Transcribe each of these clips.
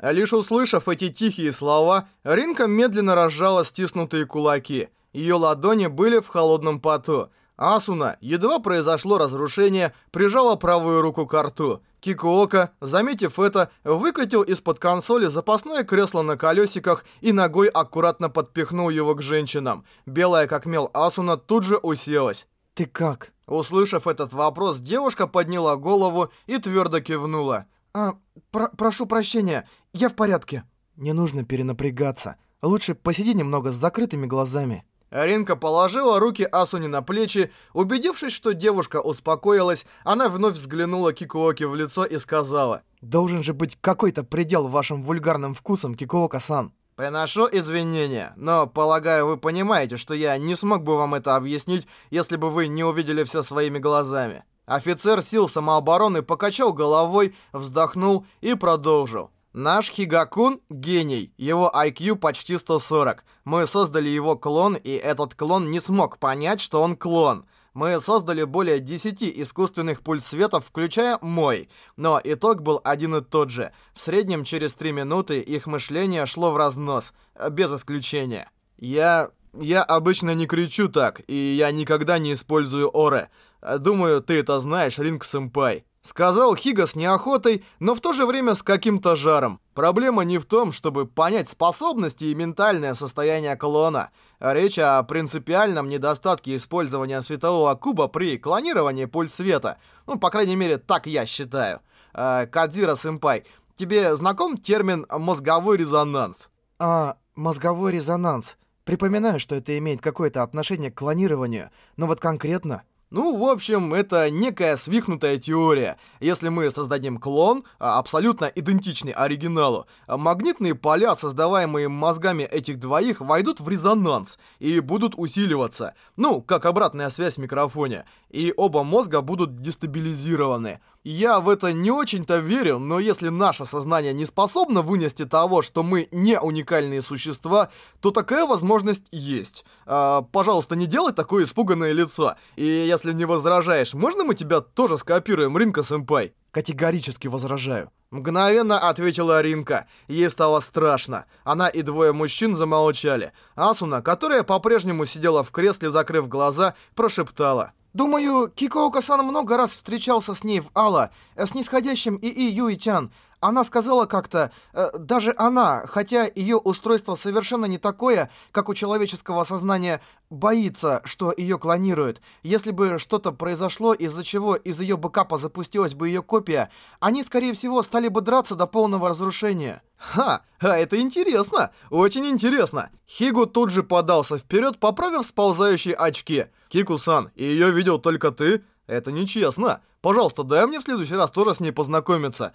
А лишь услышав эти тихие слова, Ринка медленно разжала стиснутые кулаки. Ее ладони были в холодном поту. Асуна, едва произошло разрушение, прижала правую руку к рту. Кикуока, заметив это, выкатил из-под консоли запасное кресло на колесиках и ногой аккуратно подпихнул его к женщинам. Белая как мел Асуна тут же уселась. «Ты как?» Услышав этот вопрос, девушка подняла голову и твердо кивнула. А, про прошу прощения, я в порядке. Не нужно перенапрягаться. Лучше посиди немного с закрытыми глазами. Ринка положила руки Асуни на плечи. Убедившись, что девушка успокоилась, она вновь взглянула Кикуоки в лицо и сказала. «Должен же быть какой-то предел вашим вульгарным вкусом, Кикуока-сан». «Приношу извинения, но, полагаю, вы понимаете, что я не смог бы вам это объяснить, если бы вы не увидели все своими глазами. Офицер сил самообороны покачал головой, вздохнул и продолжил. Наш Хигакун — гений, его IQ почти 140. Мы создали его клон, и этот клон не смог понять, что он клон. Мы создали более 10 искусственных пульсветов, включая мой. Но итог был один и тот же. В среднем через 3 минуты их мышление шло в разнос, без исключения. Я... я обычно не кричу так, и я никогда не использую Оре." А, «Думаю, ты это знаешь, Ринг-сэмпай», — сказал Хига с неохотой, но в то же время с каким-то жаром. Проблема не в том, чтобы понять способности и ментальное состояние клона. Речь о принципиальном недостатке использования светового куба при клонировании пульс света. Ну, по крайней мере, так я считаю. А, Кадзира-сэмпай, тебе знаком термин «мозговой резонанс»? А, мозговой резонанс. Припоминаю, что это имеет какое-то отношение к клонированию, но вот конкретно... Ну, в общем, это некая свихнутая теория. Если мы создадим клон, а, абсолютно идентичный оригиналу, а, магнитные поля, создаваемые мозгами этих двоих, войдут в резонанс и будут усиливаться. Ну, как обратная связь в микрофоне. И оба мозга будут дестабилизированы. Я в это не очень-то верю, но если наше сознание не способно вынести того, что мы не уникальные существа, то такая возможность есть. А, пожалуйста, не делай такое испуганное лицо. И если не возражаешь, можно мы тебя тоже скопируем, Ринка-сэмпай? Категорически возражаю. Мгновенно ответила Ринка. Ей стало страшно. Она и двое мужчин замолчали. Асуна, которая по-прежнему сидела в кресле, закрыв глаза, прошептала. Думаю, Кикоука-сан много раз встречался с ней в Алла, э, с нисходящим ИИ Юичан, Она сказала как-то, э, даже она, хотя ее устройство совершенно не такое, как у человеческого сознания, боится, что ее клонируют. Если бы что-то произошло, из-за чего из ее бэкапа запустилась бы ее копия, они, скорее всего, стали бы драться до полного разрушения. Ха, а это интересно, очень интересно. Хигу тут же подался вперед, поправив сползающие очки. Кику-сан, и ее видел только ты? Это нечестно. Пожалуйста, дай мне в следующий раз тоже с ней познакомиться.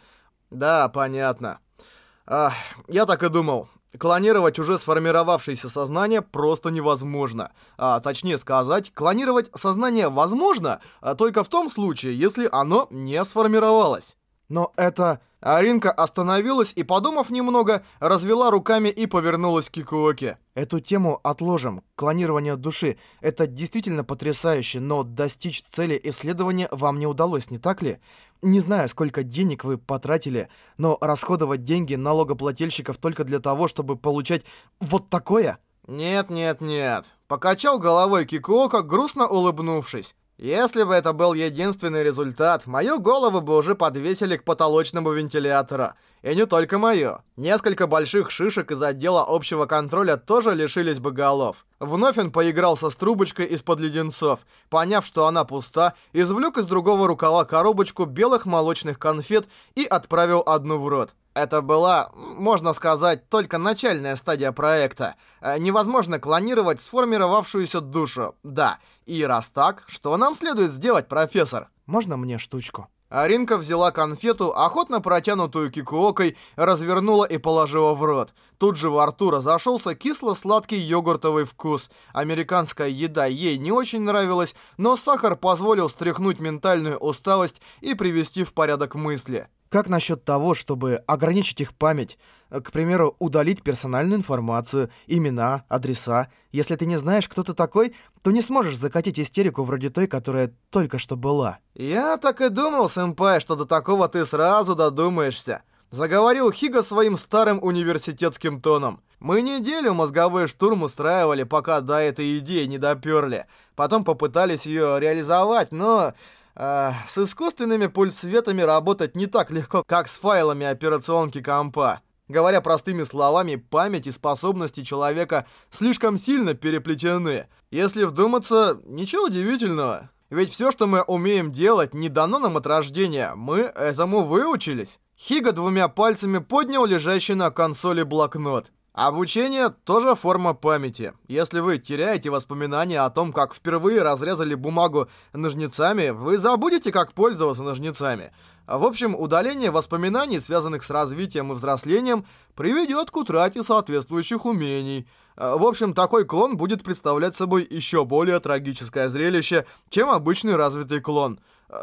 Да, понятно. Ах, я так и думал. Клонировать уже сформировавшееся сознание просто невозможно. А точнее сказать, клонировать сознание возможно, а только в том случае, если оно не сформировалось. Но это Аринка остановилась и, подумав немного, развела руками и повернулась к Кикуоке. Эту тему отложим. Клонирование души — это действительно потрясающе, но достичь цели исследования вам не удалось, не так ли? Не знаю, сколько денег вы потратили, но расходовать деньги налогоплательщиков только для того, чтобы получать вот такое? Нет-нет-нет. Покачал головой Кикуока, грустно улыбнувшись. Если бы это был единственный результат, мою голову бы уже подвесили к потолочному вентилятору. И не только мою. Несколько больших шишек из отдела общего контроля тоже лишились бы голов. Вновь он поигрался с трубочкой из-под леденцов. Поняв, что она пуста, извлек из другого рукава коробочку белых молочных конфет и отправил одну в рот. Это была, можно сказать, только начальная стадия проекта. Э, невозможно клонировать сформировавшуюся душу. Да, и раз так, что нам следует сделать, профессор? Можно мне штучку? Аринка взяла конфету, охотно протянутую кикуокой, развернула и положила в рот. Тут же во рту разошелся кисло-сладкий йогуртовый вкус. Американская еда ей не очень нравилась, но сахар позволил стряхнуть ментальную усталость и привести в порядок мысли. Как насчет того, чтобы ограничить их память, э, к примеру, удалить персональную информацию, имена, адреса? Если ты не знаешь, кто ты такой, то не сможешь закатить истерику вроде той, которая только что была. Я так и думал, сэмпай, что до такого ты сразу додумаешься. Заговорил Хига своим старым университетским тоном. Мы неделю мозговой штурм устраивали, пока до этой идеи не доперли. Потом попытались ее реализовать, но... А, с искусственными пульсветами работать не так легко, как с файлами операционки компа. Говоря простыми словами, память и способности человека слишком сильно переплетены. Если вдуматься, ничего удивительного. Ведь все, что мы умеем делать, не дано нам от рождения. Мы этому выучились. Хига двумя пальцами поднял лежащий на консоли блокнот. Обучение – тоже форма памяти. Если вы теряете воспоминания о том, как впервые разрезали бумагу ножницами, вы забудете, как пользоваться ножницами. В общем, удаление воспоминаний, связанных с развитием и взрослением, приведет к утрате соответствующих умений. В общем, такой клон будет представлять собой еще более трагическое зрелище, чем обычный развитый клон.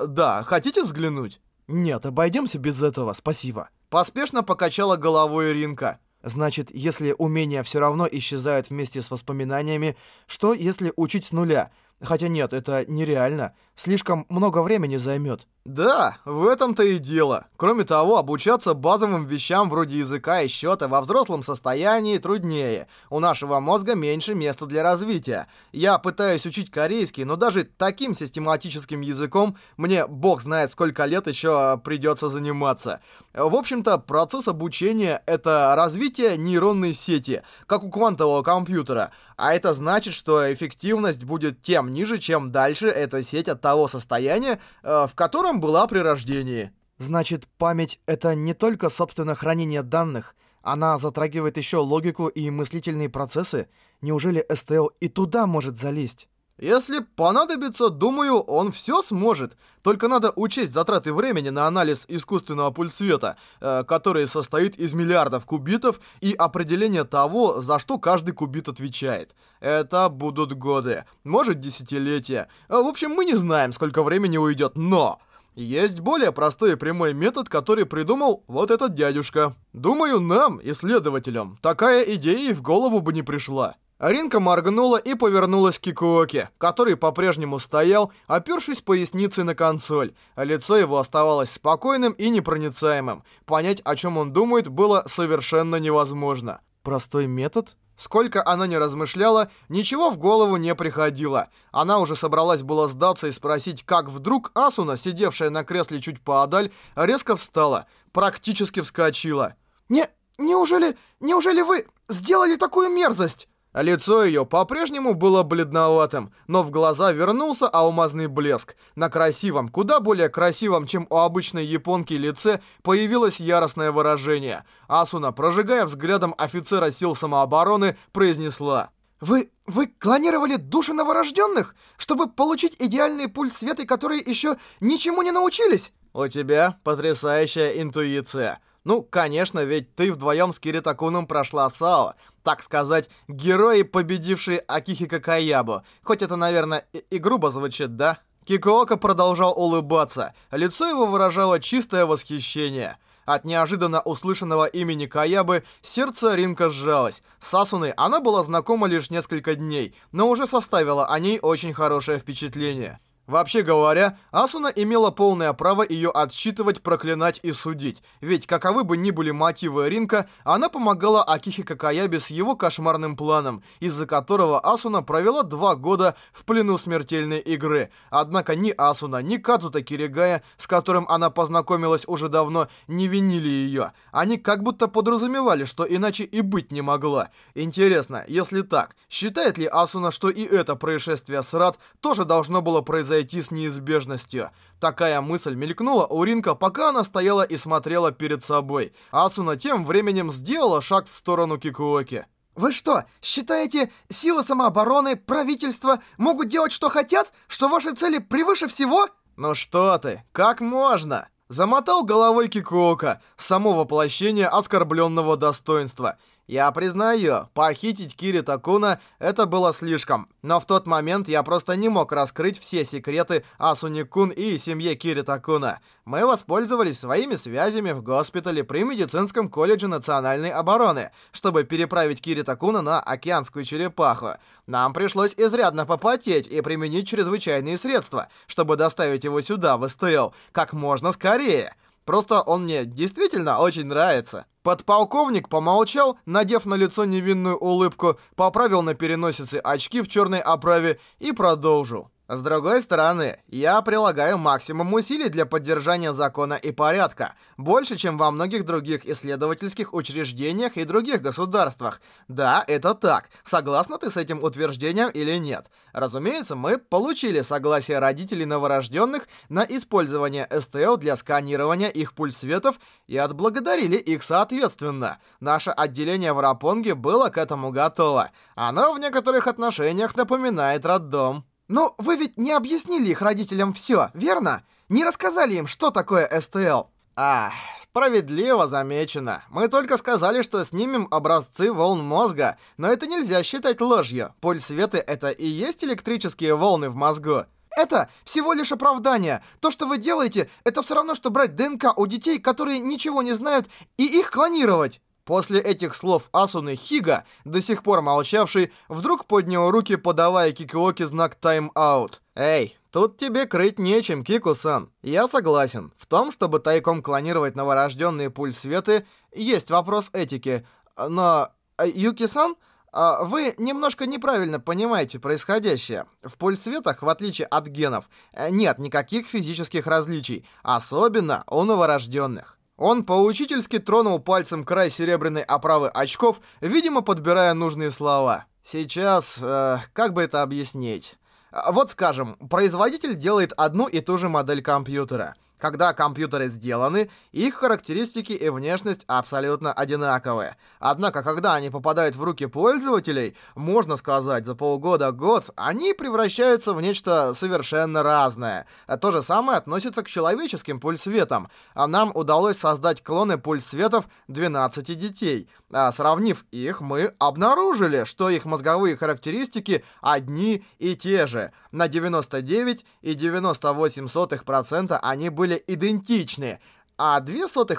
Да, хотите взглянуть? Нет, обойдемся без этого, спасибо. Поспешно покачала головой Ринка. Значит, если умения все равно исчезают вместе с воспоминаниями, что если учить с нуля – Хотя нет, это нереально. Слишком много времени займет. Да, в этом-то и дело. Кроме того, обучаться базовым вещам вроде языка и счета во взрослом состоянии труднее. У нашего мозга меньше места для развития. Я пытаюсь учить корейский, но даже таким систематическим языком мне бог знает сколько лет еще придется заниматься. В общем-то, процесс обучения — это развитие нейронной сети, как у квантового компьютера — а это значит, что эффективность будет тем ниже, чем дальше эта сеть от того состояния, э, в котором была при рождении. Значит, память — это не только, собственно, хранение данных. Она затрагивает еще логику и мыслительные процессы. Неужели СТЛ и туда может залезть? Если понадобится, думаю, он все сможет. Только надо учесть затраты времени на анализ искусственного пульсвета, э, который состоит из миллиардов кубитов, и определение того, за что каждый кубит отвечает. Это будут годы, может десятилетия. Э, в общем, мы не знаем, сколько времени уйдет, но... Есть более простой и прямой метод, который придумал вот этот дядюшка. Думаю, нам, исследователям, такая идея и в голову бы не пришла. Аринка моргнула и повернулась к Кикуоке, который по-прежнему стоял, опершись поясницей на консоль, а лицо его оставалось спокойным и непроницаемым. Понять, о чем он думает, было совершенно невозможно. «Простой метод?» Сколько она не размышляла, ничего в голову не приходило. Она уже собралась была сдаться и спросить, как вдруг Асуна, сидевшая на кресле чуть поодаль, резко встала, практически вскочила. «Не... неужели... неужели вы сделали такую мерзость?» А лицо ее по-прежнему было бледноватым, но в глаза вернулся алмазный блеск. На красивом, куда более красивом, чем у обычной японки лице, появилось яростное выражение. Асуна, прожигая взглядом офицера сил самообороны, произнесла. «Вы... вы клонировали души новорожденных, чтобы получить идеальный пульс света, которые еще ничему не научились?» «У тебя потрясающая интуиция». Ну, конечно, ведь ты вдвоем с Киритакуном прошла САО. Так сказать, герои, победившие Акихика Каябу. Хоть это, наверное, и, и грубо звучит, да? Кикоока продолжал улыбаться. Лицо его выражало чистое восхищение. От неожиданно услышанного имени Каябы сердце Ринка сжалось. Сасуны она была знакома лишь несколько дней, но уже составила о ней очень хорошее впечатление. Вообще говоря, Асуна имела полное право ее отсчитывать, проклинать и судить, ведь каковы бы ни были мотивы Ринка, она помогала Акихи Какаяби с его кошмарным планом, из-за которого Асуна провела два года в плену смертельной игры. Однако ни Асуна, ни Кадзута Киригая, с которым она познакомилась уже давно, не винили ее. Они как будто подразумевали, что иначе и быть не могла. Интересно, если так, считает ли Асуна, что и это происшествие с Рад тоже должно было произойти? произойти с неизбежностью. Такая мысль мелькнула у Ринка, пока она стояла и смотрела перед собой. Асуна тем временем сделала шаг в сторону Кикуоки. Вы что, считаете, силы самообороны, правительство могут делать, что хотят? Что ваши цели превыше всего? Ну что ты, как можно? Замотал головой Кикуока, само воплощение оскорбленного достоинства – я признаю, похитить Кири Такуна это было слишком. Но в тот момент я просто не мог раскрыть все секреты Асуникун и семье Кири Такуна. Мы воспользовались своими связями в госпитале при медицинском колледже национальной обороны, чтобы переправить Кири Такуна на океанскую черепаху. Нам пришлось изрядно попотеть и применить чрезвычайные средства, чтобы доставить его сюда, в СТЛ, как можно скорее. Просто он мне действительно очень нравится. Подполковник помолчал, надев на лицо невинную улыбку, поправил на переносице очки в черной оправе и продолжил. С другой стороны, я прилагаю максимум усилий для поддержания закона и порядка, больше, чем во многих других исследовательских учреждениях и других государствах. Да, это так. Согласна ты с этим утверждением или нет? Разумеется, мы получили согласие родителей новорожденных на использование СТЛ для сканирования их пульсветов и отблагодарили их соответственно. Наше отделение в Рапонге было к этому готово. Оно в некоторых отношениях напоминает роддом. Но вы ведь не объяснили их родителям все, верно? Не рассказали им, что такое СТЛ? А, справедливо замечено. Мы только сказали, что снимем образцы волн мозга, но это нельзя считать ложью. Пульс света — это и есть электрические волны в мозгу. Это всего лишь оправдание. То, что вы делаете, это все равно, что брать ДНК у детей, которые ничего не знают, и их клонировать. После этих слов Асуны Хига, до сих пор молчавший, вдруг поднял руки, подавая Кикуоке знак «тайм-аут». «Эй, тут тебе крыть нечем, Кику-сан. Я согласен. В том, чтобы тайком клонировать новорожденные пуль светы, есть вопрос этики. Но... Э, Юки-сан...» а, Вы немножко неправильно понимаете происходящее. В пульсветах, в отличие от генов, э, нет никаких физических различий, особенно у новорожденных. Он поучительски тронул пальцем край серебряной оправы очков, видимо, подбирая нужные слова. Сейчас, э, как бы это объяснить? Э, вот скажем, производитель делает одну и ту же модель компьютера – когда компьютеры сделаны, их характеристики и внешность абсолютно одинаковые. Однако, когда они попадают в руки пользователей, можно сказать, за полгода-год они превращаются в нечто совершенно разное. То же самое относится к человеческим пульсветам. А нам удалось создать клоны пульсветов 12 детей. А сравнив их, мы обнаружили, что их мозговые характеристики одни и те же. На 99 и 98% они были были идентичны, а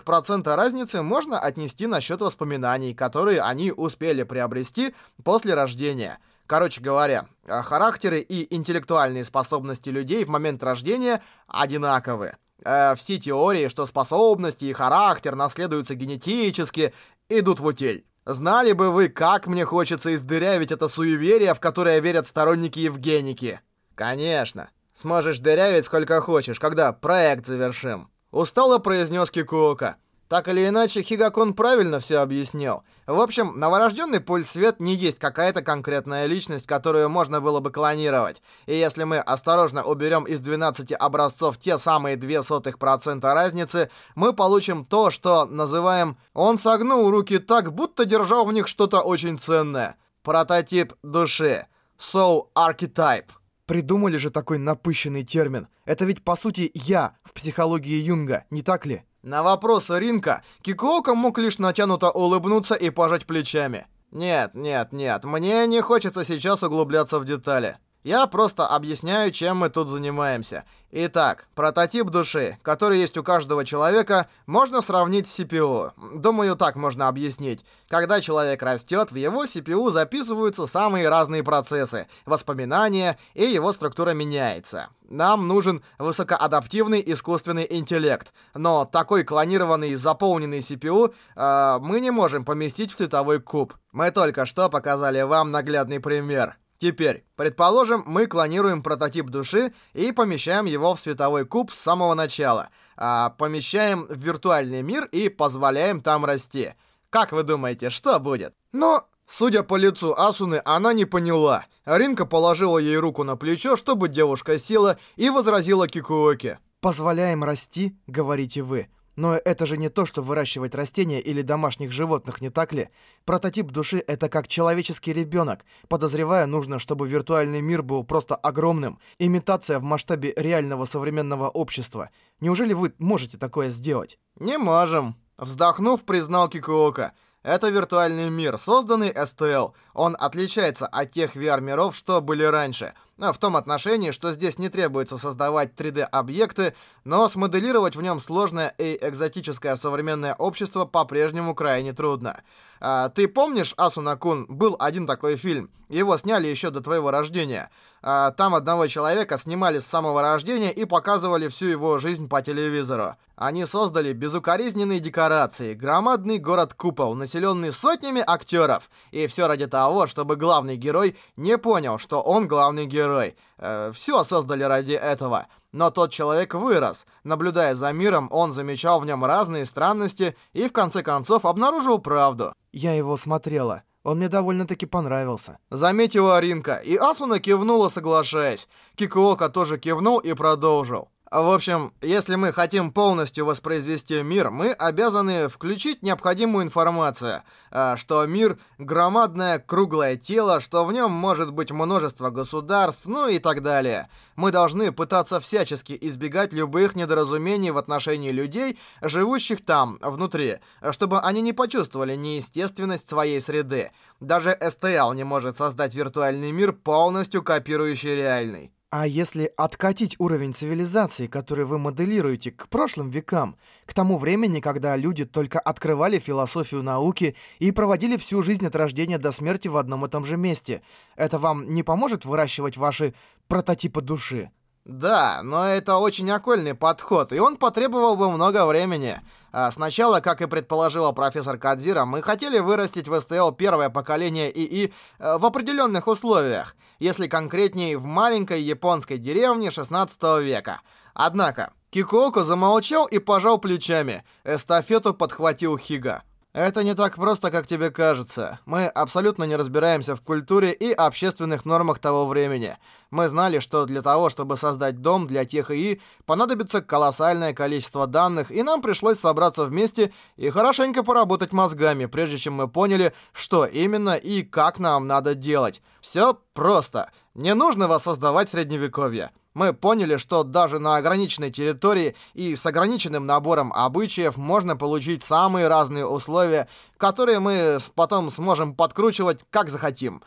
процента разницы можно отнести на счет воспоминаний, которые они успели приобрести после рождения. Короче говоря, э, характеры и интеллектуальные способности людей в момент рождения одинаковы. Э, все теории, что способности и характер наследуются генетически, идут в утиль. Знали бы вы, как мне хочется издырявить это суеверие, в которое верят сторонники Евгеники. Конечно, Сможешь дырявить сколько хочешь, когда проект завершим. Устало произнес Кикуока. Так или иначе, Хигакон правильно все объяснил. В общем, новорожденный свет не есть какая-то конкретная личность, которую можно было бы клонировать. И если мы осторожно уберем из 12 образцов те самые процента разницы, мы получим то, что называем «он согнул руки так, будто держал в них что-то очень ценное». Прототип души. Soul Archetype придумали же такой напыщенный термин. Это ведь, по сути, я в психологии Юнга, не так ли? На вопрос Ринка Кикуока мог лишь натянуто улыбнуться и пожать плечами. «Нет, нет, нет, мне не хочется сейчас углубляться в детали. Я просто объясняю, чем мы тут занимаемся. Итак, прототип души, который есть у каждого человека, можно сравнить с CPU. Думаю, так можно объяснить. Когда человек растет, в его CPU записываются самые разные процессы, воспоминания, и его структура меняется. Нам нужен высокоадаптивный искусственный интеллект, но такой клонированный и заполненный CPU э, мы не можем поместить в цветовой куб. Мы только что показали вам наглядный пример. Теперь, предположим, мы клонируем прототип души и помещаем его в световой куб с самого начала, а помещаем в виртуальный мир и позволяем там расти. Как вы думаете, что будет? Ну, судя по лицу Асуны, она не поняла. Ринка положила ей руку на плечо, чтобы девушка села, и возразила Кикуоке. «Позволяем расти, говорите вы. Но это же не то, что выращивать растения или домашних животных, не так ли? Прототип души — это как человеческий ребенок. Подозревая, нужно, чтобы виртуальный мир был просто огромным. Имитация в масштабе реального современного общества. Неужели вы можете такое сделать? Не можем. Вздохнув, признал Кикуока. Это виртуальный мир, созданный СТЛ. Он отличается от тех VR-миров, что были раньше — а, в том отношении, что здесь не требуется создавать 3D-объекты, но смоделировать в нем сложное и экзотическое современное общество по-прежнему крайне трудно. А, ты помнишь, Асуна-кун, был один такой фильм? Его сняли еще до твоего рождения. А, там одного человека снимали с самого рождения и показывали всю его жизнь по телевизору. Они создали безукоризненные декорации, громадный город-купол, населенный сотнями актеров. И все ради того, чтобы главный герой не понял, что он главный герой герой. Э, все создали ради этого. Но тот человек вырос. Наблюдая за миром, он замечал в нем разные странности и в конце концов обнаружил правду. «Я его смотрела», он мне довольно-таки понравился». Заметила Ринка, и Асуна кивнула, соглашаясь. Кикуока тоже кивнул и продолжил. А в общем, если мы хотим полностью воспроизвести мир, мы обязаны включить необходимую информацию, э, что мир — громадное круглое тело, что в нем может быть множество государств, ну и так далее. Мы должны пытаться всячески избегать любых недоразумений в отношении людей, живущих там, внутри, чтобы они не почувствовали неестественность своей среды. Даже СТЛ не может создать виртуальный мир, полностью копирующий реальный. А если откатить уровень цивилизации, который вы моделируете, к прошлым векам, к тому времени, когда люди только открывали философию науки и проводили всю жизнь от рождения до смерти в одном и том же месте, это вам не поможет выращивать ваши прототипы души? Да, но это очень окольный подход, и он потребовал бы много времени. А сначала, как и предположила профессор Кадзира, мы хотели вырастить в СТЛ первое поколение ИИ э, в определенных условиях — если конкретнее в маленькой японской деревне 16 века. Однако, Кикуоко замолчал и пожал плечами. Эстафету подхватил Хига. Это не так просто, как тебе кажется. Мы абсолютно не разбираемся в культуре и общественных нормах того времени. Мы знали, что для того, чтобы создать дом для тех ИИ, понадобится колоссальное количество данных, и нам пришлось собраться вместе и хорошенько поработать мозгами, прежде чем мы поняли, что именно и как нам надо делать. Все просто. Не нужно воссоздавать средневековье. Мы поняли, что даже на ограниченной территории и с ограниченным набором обычаев можно получить самые разные условия, которые мы потом сможем подкручивать как захотим.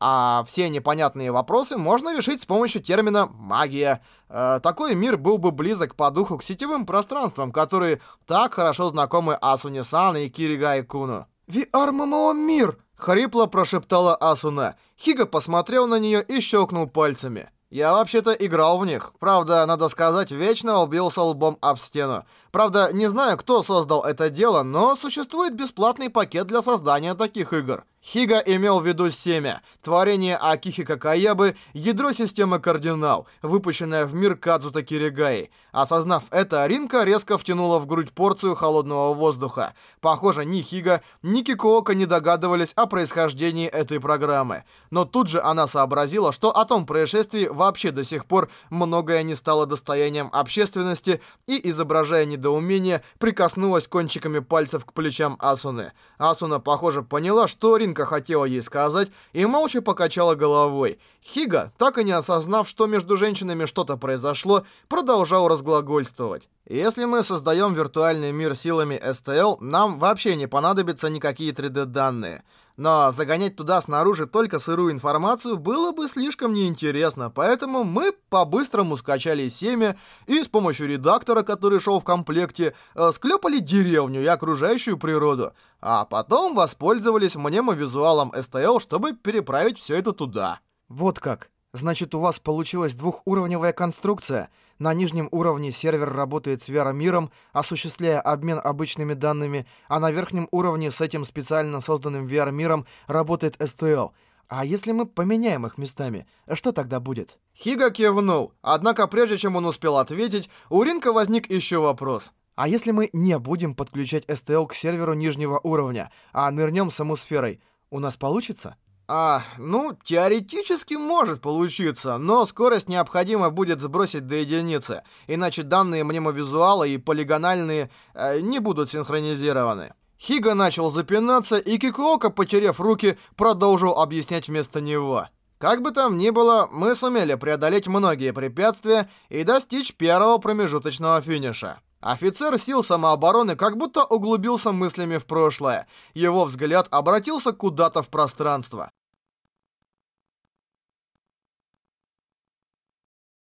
А все непонятные вопросы можно решить с помощью термина «магия». Э, такой мир был бы близок по духу к сетевым пространствам, которые так хорошо знакомы Асуне Сан и Киригай Куну. «Виармамао мир!» — хрипло прошептала Асуна. Хига посмотрел на нее и щелкнул пальцами. Я вообще-то играл в них. Правда, надо сказать, вечно убился лбом об стену. Правда, не знаю, кто создал это дело, но существует бесплатный пакет для создания таких игр. Хига имел в виду семя, творение Акихи Какаябы, ядро системы Кардинал, выпущенное в мир Кадзута Киригаи. Осознав это, Ринка резко втянула в грудь порцию холодного воздуха. Похоже, ни Хига, ни Кикуока не догадывались о происхождении этой программы. Но тут же она сообразила, что о том происшествии вообще до сих пор многое не стало достоянием общественности и, изображая недостаточно, недоумения прикоснулась кончиками пальцев к плечам Асуны. Асуна, похоже, поняла, что Ринка хотела ей сказать, и молча покачала головой. Хига, так и не осознав, что между женщинами что-то произошло, продолжал разглагольствовать. Если мы создаем виртуальный мир силами STL, нам вообще не понадобятся никакие 3D-данные но загонять туда снаружи только сырую информацию было бы слишком неинтересно, поэтому мы по-быстрому скачали семя и с помощью редактора, который шел в комплекте, э, склепали деревню и окружающую природу, а потом воспользовались мнемовизуалом STL, чтобы переправить все это туда. Вот как. Значит, у вас получилась двухуровневая конструкция. На нижнем уровне сервер работает с VR-миром, осуществляя обмен обычными данными, а на верхнем уровне с этим специально созданным VR-миром работает STL. А если мы поменяем их местами, что тогда будет? Хига кивнул. Однако прежде чем он успел ответить, у Ринка возник еще вопрос. А если мы не будем подключать STL к серверу нижнего уровня, а нырнем саму сферой, у нас получится? А, ну, теоретически может получиться, но скорость необходимо будет сбросить до единицы, иначе данные мнемовизуала и полигональные э, не будут синхронизированы. Хига начал запинаться, и Кикуока, потеряв руки, продолжил объяснять вместо него. Как бы там ни было, мы сумели преодолеть многие препятствия и достичь первого промежуточного финиша. Офицер сил самообороны как будто углубился мыслями в прошлое. Его взгляд обратился куда-то в пространство.